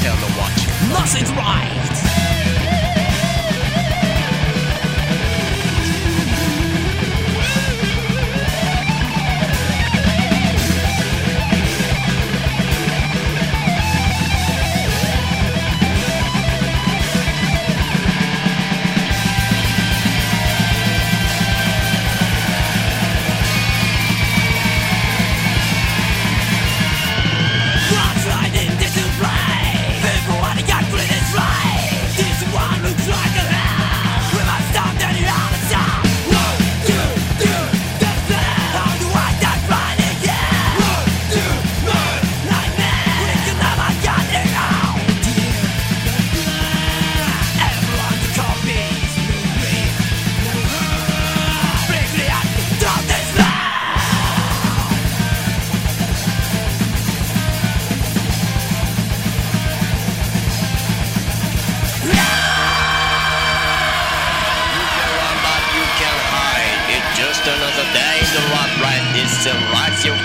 tell what you Nothing's right. Run, but